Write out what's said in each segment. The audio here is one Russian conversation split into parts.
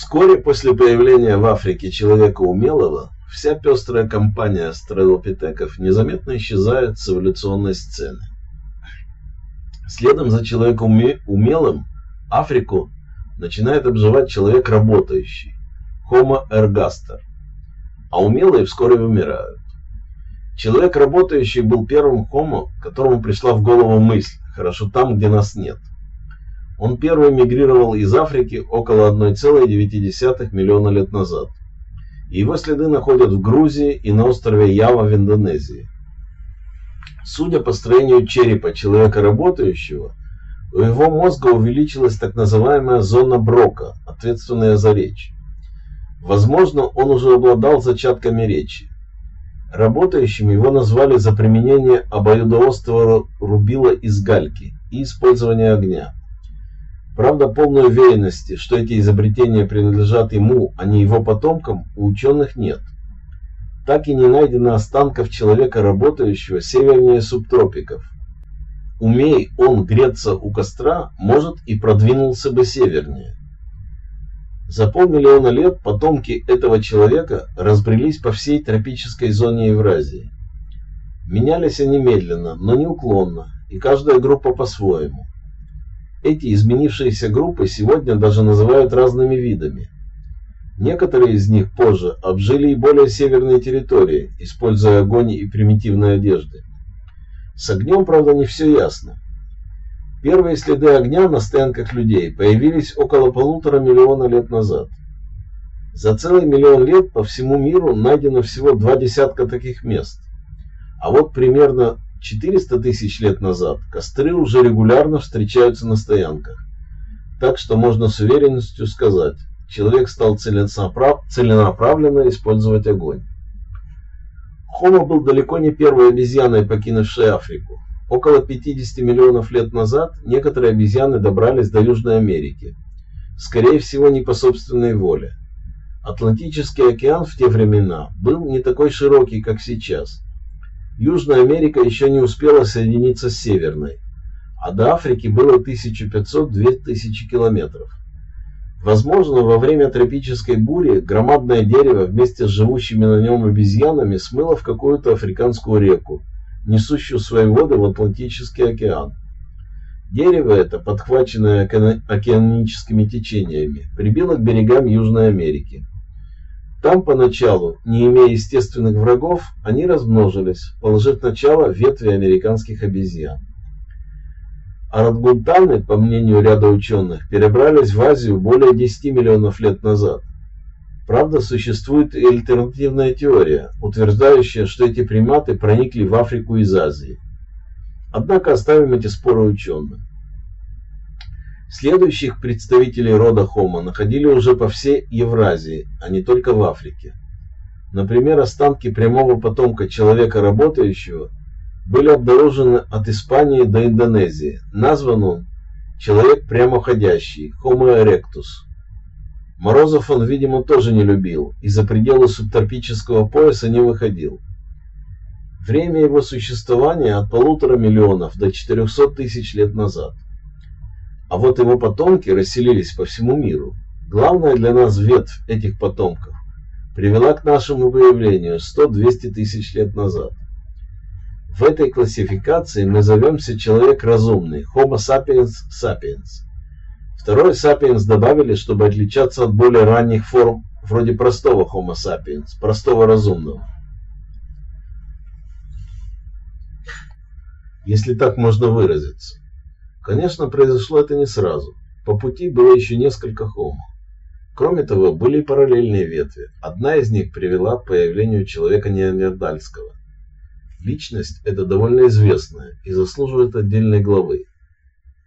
Вскоре после появления в Африке человека умелого, вся пестрая компания астралопитеков незаметно исчезает с эволюционной сцены. Следом за человеком умелым Африку начинает обживать человек работающий, Homo ergaster, а умелые вскоре вымирают. Человек работающий был первым Homo, которому пришла в голову мысль «хорошо там, где нас нет». Он первый мигрировал из Африки около 1,9 миллиона лет назад. Его следы находят в Грузии и на острове Ява в Индонезии. Судя по строению черепа человека работающего, у его мозга увеличилась так называемая зона Брока, ответственная за речь. Возможно, он уже обладал зачатками речи. Работающим его назвали за применение обоюдоострого рубила из гальки и использование огня. Правда, полной уверенности, что эти изобретения принадлежат ему, а не его потомкам, у ученых нет. Так и не найдено останков человека, работающего севернее субтропиков. Умей он греться у костра, может и продвинулся бы севернее. За полмиллиона лет потомки этого человека разбрелись по всей тропической зоне Евразии. Менялись они медленно, но неуклонно, и каждая группа по-своему. Эти изменившиеся группы сегодня даже называют разными видами. Некоторые из них позже обжили и более северные территории, используя огонь и примитивные одежды. С огнем, правда, не все ясно. Первые следы огня на стоянках людей появились около полутора миллиона лет назад. За целый миллион лет по всему миру найдено всего два десятка таких мест. А вот примерно 400 тысяч лет назад костры уже регулярно встречаются на стоянках. Так что можно с уверенностью сказать, человек стал целенаправленно использовать огонь. Хомо был далеко не первой обезьяной, покинувшей Африку. Около 50 миллионов лет назад некоторые обезьяны добрались до Южной Америки. Скорее всего, не по собственной воле. Атлантический океан в те времена был не такой широкий, как сейчас – Южная Америка еще не успела соединиться с Северной, а до Африки было 1500-2000 километров. Возможно, во время тропической бури громадное дерево вместе с живущими на нем обезьянами смыло в какую-то африканскую реку, несущую свои воды в Атлантический океан. Дерево это, подхваченное океаническими течениями, прибило к берегам Южной Америки. Там поначалу, не имея естественных врагов, они размножились, положив начало ветви американских обезьян. Орангутаны, по мнению ряда ученых, перебрались в Азию более 10 миллионов лет назад. Правда, существует и альтернативная теория, утверждающая, что эти приматы проникли в Африку из Азии. Однако оставим эти споры ученым. Следующих представителей рода Homo находили уже по всей Евразии, а не только в Африке. Например, останки прямого потомка человека работающего были обнаружены от Испании до Индонезии. Назван он человек прямоходящий, Homo erectus. Морозов он, видимо, тоже не любил и за пределы субтропического пояса не выходил. Время его существования от полутора миллионов до 400 тысяч лет назад – а вот его потомки расселились по всему миру. Главная для нас ветвь этих потомков привела к нашему появлению 100-200 тысяч лет назад. В этой классификации мы зовемся человек разумный, Homo sapiens sapiens. Второй sapiens добавили, чтобы отличаться от более ранних форм, вроде простого Homo sapiens, простого разумного. Если так можно выразиться. Конечно, произошло это не сразу. По пути было еще несколько хомо. Кроме того, были параллельные ветви. Одна из них привела к появлению человека неандертальского. Личность эта довольно известная и заслуживает отдельной главы.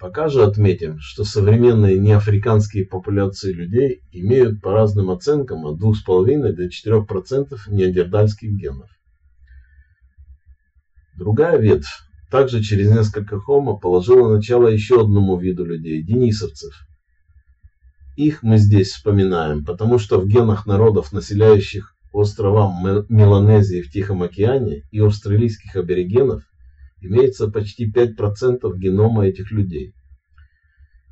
Пока же отметим, что современные неафриканские популяции людей имеют по разным оценкам от 2,5 до 4% неандертальских генов. Другая ветвь также через несколько хомо положила начало еще одному виду людей – денисовцев. Их мы здесь вспоминаем, потому что в генах народов, населяющих острова Меланезии в Тихом океане и австралийских аборигенов, имеется почти 5% генома этих людей.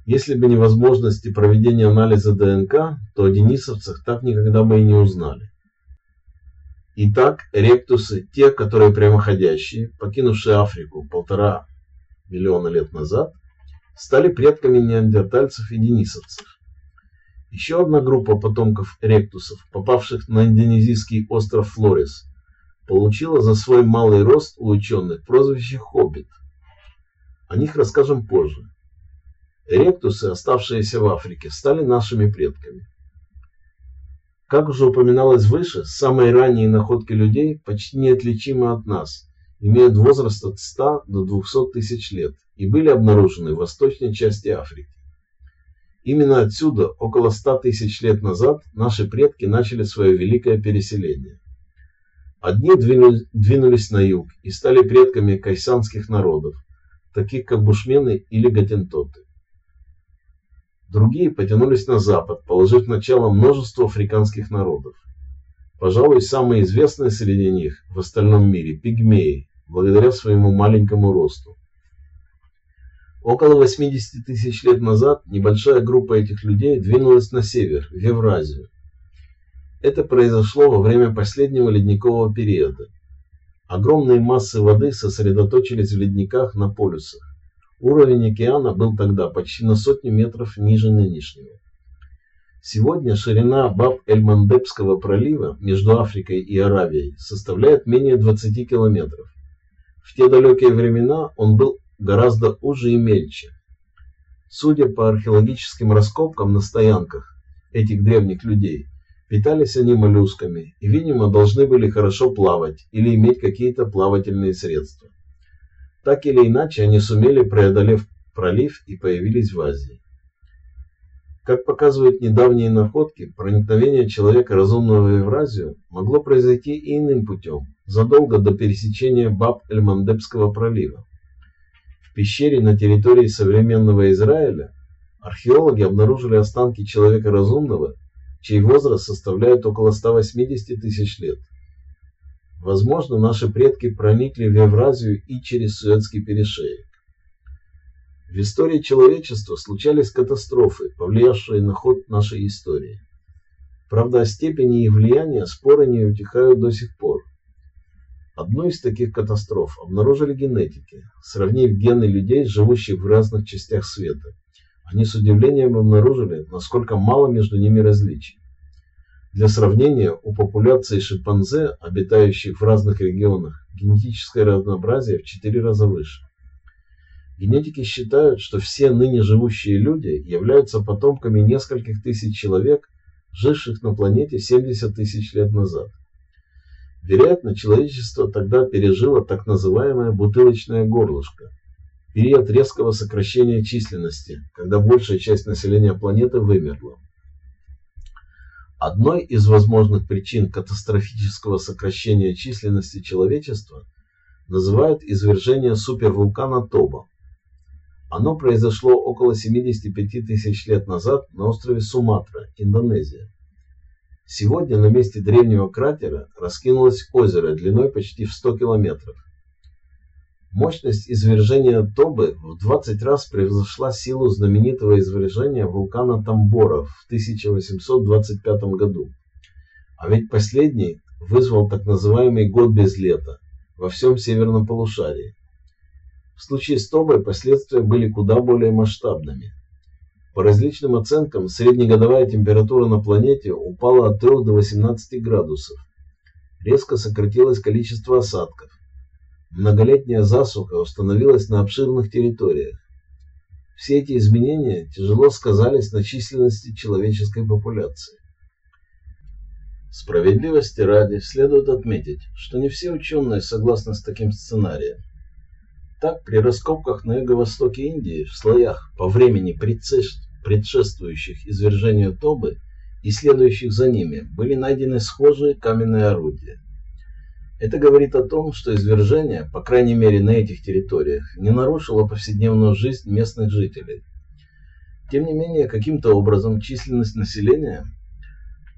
Если бы не возможности проведения анализа ДНК, то о денисовцах так никогда бы и не узнали. Итак, ректусы, те, которые прямоходящие, покинувшие Африку полтора миллиона лет назад, стали предками неандертальцев и денисовцев. Еще одна группа потомков ректусов, попавших на индонезийский остров Флорис, получила за свой малый рост у ученых прозвище «Хоббит». О них расскажем позже. Ректусы, оставшиеся в Африке, стали нашими предками. Как уже упоминалось выше, самые ранние находки людей почти неотличимы от нас, имеют возраст от 100 до 200 тысяч лет и были обнаружены в восточной части Африки. Именно отсюда, около 100 тысяч лет назад, наши предки начали свое великое переселение. Одни двинулись на юг и стали предками кайсанских народов, таких как бушмены или гатентоты. Другие потянулись на запад, положив начало множеству африканских народов. Пожалуй, самые известные среди них в остальном мире – пигмеи, благодаря своему маленькому росту. Около 80 тысяч лет назад небольшая группа этих людей двинулась на север, в Евразию. Это произошло во время последнего ледникового периода. Огромные массы воды сосредоточились в ледниках на полюсах. Уровень океана был тогда почти на сотню метров ниже нынешнего. Сегодня ширина Баб-эль-Мандебского пролива между Африкой и Аравией составляет менее 20 километров. В те далекие времена он был гораздо уже и мельче. Судя по археологическим раскопкам на стоянках этих древних людей, питались они моллюсками и, видимо, должны были хорошо плавать или иметь какие-то плавательные средства. Так или иначе, они сумели, преодолев пролив, и появились в Азии. Как показывают недавние находки, проникновение человека разумного в Евразию могло произойти и иным путем, задолго до пересечения Баб-эль-Мандебского пролива. В пещере на территории современного Израиля археологи обнаружили останки человека разумного, чей возраст составляет около 180 тысяч лет. Возможно, наши предки проникли в Евразию и через Суэцкий перешеек. В истории человечества случались катастрофы, повлиявшие на ход нашей истории. Правда, о степени их влияния споры не утихают до сих пор. Одну из таких катастроф обнаружили генетики, сравнив гены людей, живущих в разных частях света. Они с удивлением обнаружили, насколько мало между ними различий. Для сравнения, у популяции шимпанзе, обитающих в разных регионах, генетическое разнообразие в 4 раза выше. Генетики считают, что все ныне живущие люди являются потомками нескольких тысяч человек, живших на планете 70 тысяч лет назад. Вероятно, человечество тогда пережило так называемое бутылочное горлышко, период резкого сокращения численности, когда большая часть населения планеты вымерла. Одной из возможных причин катастрофического сокращения численности человечества называют извержение супервулкана Тоба. Оно произошло около 75 тысяч лет назад на острове Суматра, Индонезия. Сегодня на месте древнего кратера раскинулось озеро длиной почти в 100 километров. Мощность извержения Тобы в 20 раз превзошла силу знаменитого извержения вулкана Тамбора в 1825 году. А ведь последний вызвал так называемый год без лета во всем северном полушарии. В случае с Тобой последствия были куда более масштабными. По различным оценкам, среднегодовая температура на планете упала от 3 до 18 градусов. Резко сократилось количество осадков Многолетняя засуха установилась на обширных территориях. Все эти изменения тяжело сказались на численности человеческой популяции. Справедливости ради следует отметить, что не все ученые согласны с таким сценарием. Так, при раскопках на юго-востоке Индии в слоях по времени предшествующих извержению Тобы и следующих за ними были найдены схожие каменные орудия. Это говорит о том, что извержение, по крайней мере на этих территориях, не нарушило повседневную жизнь местных жителей. Тем не менее, каким-то образом численность населения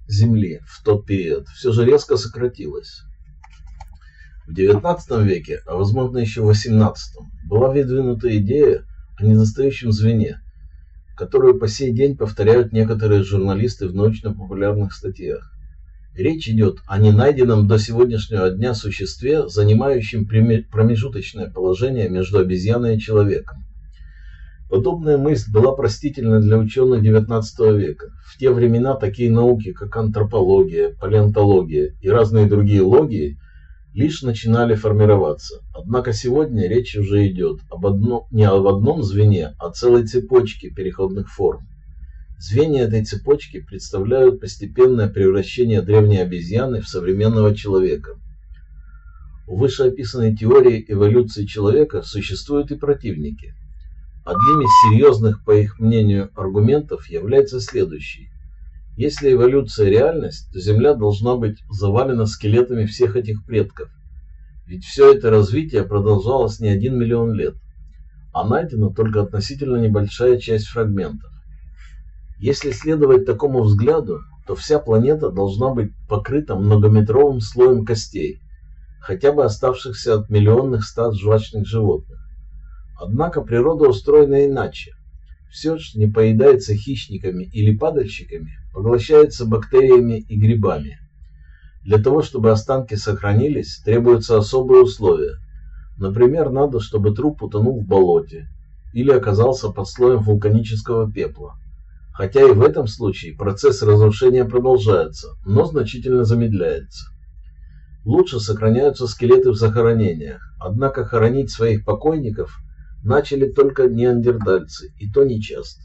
Земли в тот период все же резко сократилась. В XIX веке, а возможно еще в XVIII, была выдвинута идея о недостающем звене, которую по сей день повторяют некоторые журналисты в научно-популярных статьях. Речь идет о ненайденном до сегодняшнего дня существе, занимающем промежуточное положение между обезьяной и человеком. Подобная мысль была простительна для ученых XIX века. В те времена такие науки, как антропология, палеонтология и разные другие логии, лишь начинали формироваться. Однако сегодня речь уже идет об одно, не об одном звене, а целой цепочке переходных форм. Звенья этой цепочки представляют постепенное превращение древней обезьяны в современного человека. У вышеописанной теории эволюции человека существуют и противники. Одним из серьезных, по их мнению, аргументов является следующий. Если эволюция реальность, то Земля должна быть завалена скелетами всех этих предков. Ведь все это развитие продолжалось не один миллион лет, а найдена только относительно небольшая часть фрагментов. Если следовать такому взгляду, то вся планета должна быть покрыта многометровым слоем костей, хотя бы оставшихся от миллионных стад жвачных животных. Однако природа устроена иначе. Все, что не поедается хищниками или падальщиками, поглощается бактериями и грибами. Для того, чтобы останки сохранились, требуются особые условия. Например, надо, чтобы труп утонул в болоте или оказался под слоем вулканического пепла. Хотя и в этом случае процесс разрушения продолжается, но значительно замедляется. Лучше сохраняются скелеты в захоронениях, однако хоронить своих покойников начали только неандертальцы, и то нечасто.